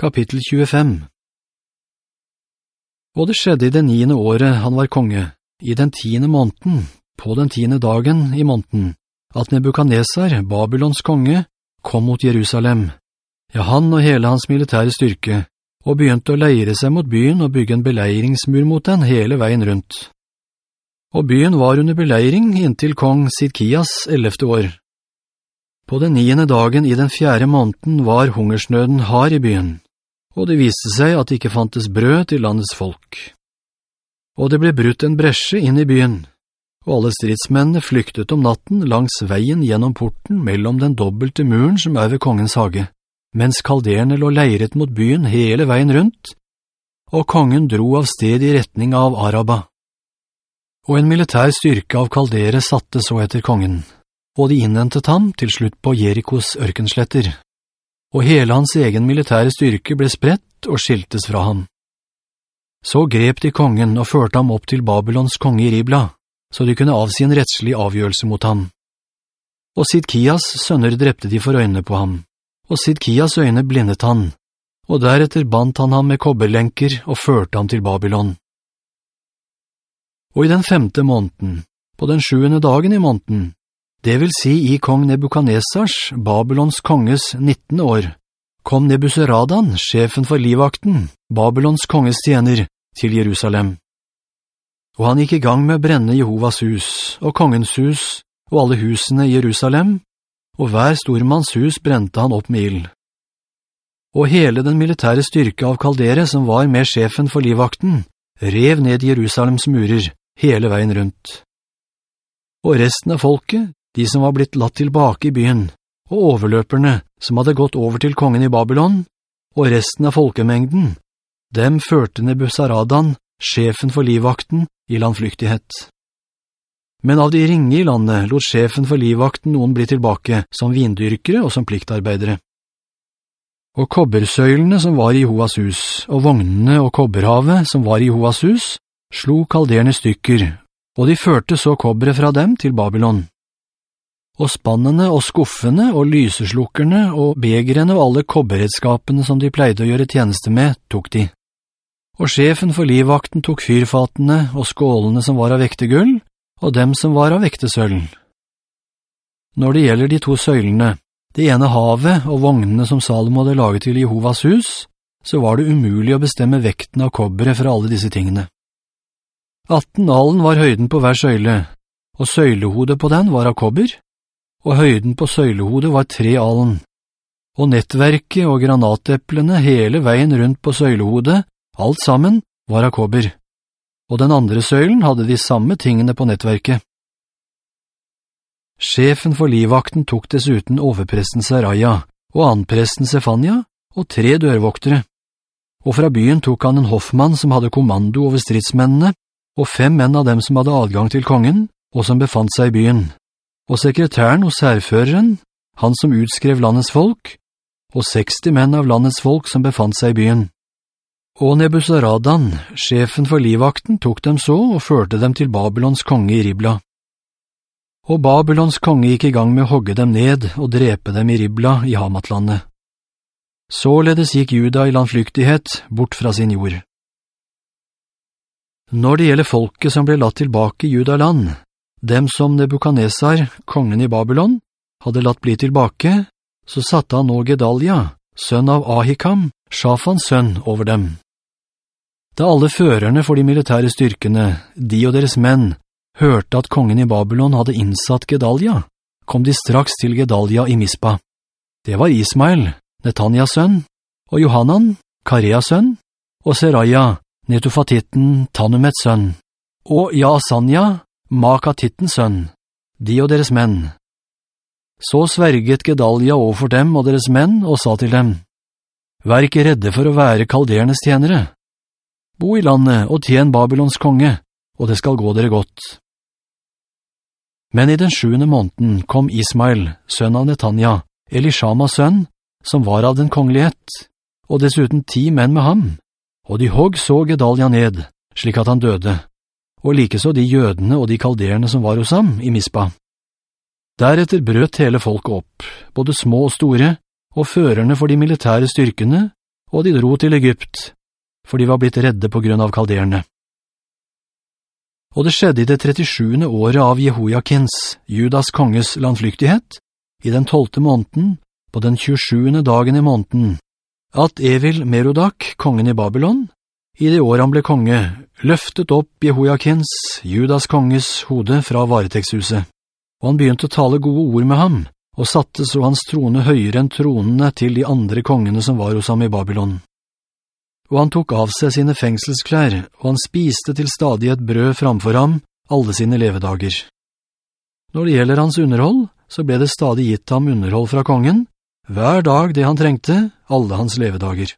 Kapittel 25 Og det skjedde i det niende året han var konge, i den tiende måneden, på den tiende dagen i måneden, at Nebuchadnezzar, Babylons konge, kom mot Jerusalem, ja han og hele hans militære styrke, og begynte å leire seg mot byen og bygge en beleiringsmur mot den hele veien rundt. Og byen var under beleiring inntil kong Sidkias ellevte år. På den niende dagen i den fjerde måneden var hungersnøden hard i byen og det viste seg at det ikke fantes brød til landets folk. Og det ble brutt en bresje inn i byen, og alle stridsmennene flyktet om natten langs veien gjennom porten mellom den dobbelte muren som er ved kongens hage, mens kalderene lå leiret mot byen hele veien rundt, og kongen dro av sted i retning av Araba. Og en militær styrke av kaldere satte så etter kongen, og de innhentet ham til slutt på Jerikos ørkensletter og hele hans egen militære styrke ble spredt og skiltes fra ham. Så grep de kongen og førte ham opp til Babylons konge i Ribla, så de kunne avsi en rettslig avgjørelse mot ham. Og Sidkias sønner drepte de for øynene på ham, og Sidkias øyne blindet han, og deretter bandt han ham med kobberlenker og førte ham til Babylon. Og i den femte måneden, på den sjuende dagen i måneden, det vil si i kong Nebuchadnezzars, Babylons konges 19. år, kom Nebuseradan, sjefen for livvakten, Babylons konges tjener, til Jerusalem. Og han gikk i gang med å brenne Jehovas hus, og kongens hus, og alle husene i Jerusalem, og hver stormanns hus brente han opp med ild. Og hele den militære styrke av kaldere som var med sjefen for livvakten, rev ned Jerusalems murer, hele veien rundt. Og resten av folket, de som var blitt latt tilbake i byen, og overløperne som hadde gått over til kongen i Babylon, og resten av folkemengden, dem førte Nebusaradan, sjefen for livvakten, i landflyktighet. Men av de ringe i landet lot sjefen for livvakten noen bli tilbake som vindyrkere og som pliktarbeidere. Og kobbersøylene som var i Jehovas hus, og vognene og kobberhavet som var i Jehovas hus, slo kalderne stykker, og de førte så kobbere fra dem til Babylon og spannene og skuffene og lyseslukkerne og begrene og alle kobberredskapene som de pleide å gjøre tjeneste med, tok de. Og sjefen for livvakten tok fyrfatene og skålene som var av vektegull, og dem som var av vektesølv. Når det gjelder de to søylene, det ene havet og vognene som Salomo hadde laget til Jehovas hus, så var det umulig å bestemme vekten av kobberet fra alle disse tingene. 18 alen var høyden på hver søyle, og søylehodet på den var av kobber, og høyden på søylehodet var tre alen. Og nettverket og granateplene hele veien rundt på søylehodet, alt sammen, var av kobber. Og den andre søylen hadde de samme tingene på nettverket. Sjefen for livvakten tok dessuten overpresten Saraya, og anpresten Sefania, og tre dørvoktere. Og fra byen tok han en hoffmann som hadde kommando over stridsmennene, og fem menn av dem som hadde adgang til kongen, og som befant seg i byen og sekretæren og særføreren, han som utskrev landets folk, og 60 menn av landets folk som befant seg i byen. Og Nebuzaradan, sjefen for livvakten, tok dem så og førte dem til Babylons konge i Ribla. Og Babylons konge gikk i gang med å hogge dem ned og drepe dem i Ribla i Hamatlandet. Således gikk Juda i landflyktighet bort fra sin jord. Når det gjelder folket som ble latt tilbake i Judaland, dem som Nebuchadnezzar, kongen i Babylon, hadde latt bli tilbake, så satte han nå Gedalia, sønn av Ahikam, Shafans sønn, over dem. Da alle førerne for de militære styrkene, de og deres menn, hørte at kongen i Babylon hadde innsatt Gedalia, kom de straks til Gedalia i Mispa. Det var Ismail, Netanyas sønn, og Johanan, Kareas sønn, og Seraya, Netofatitten, Tanumets sønn, og Jaasanya, Makatittens sønn, de og deres menn. Så sverget Gedalia overfor dem og deres menn og sa til dem, «Vær ikke redde for å være kaldernes tjenere. Bo i landet og tjen Babylons konge, og det skal gå dere godt.» Men i den sjuende måneden kom Ismail, sønn av Netanya, Elishamas sønn, som var av den kongelighet, og dessuten ti menn med ham, og de hogg så Gedalia ned, slik at han døde og likeså de jødene og de kalderene som var hos ham i Mispa. Deretter brøt hele folket opp, både små og store, og førerne for de militære styrkene, og de dro til Egypt, for de var blitt redde på grunn av kalderene. Og det skjedde i det 37. året av Jehoiakins, Judas konges landflyktighet, i den tolvte måneden, på den 27. dagen i måneden, at Evil Merodak, kongen i Babylon, i det år han ble konge, løftet opp Jehoiakins, Judas konges hode fra varetektshuset, og han begynte å tale gode ord med ham, og satte så hans trone høyere enn tronene til de andre kongene som var hos ham i Babylon. Og han tok av seg sine fengselsklær, og han spiste til stadig et brød framfor ham alle sine levedager. Når det gjelder hans underhold, så ble det stadig gitt ham underhold fra kongen, hver dag det han trengte, alle hans levedager.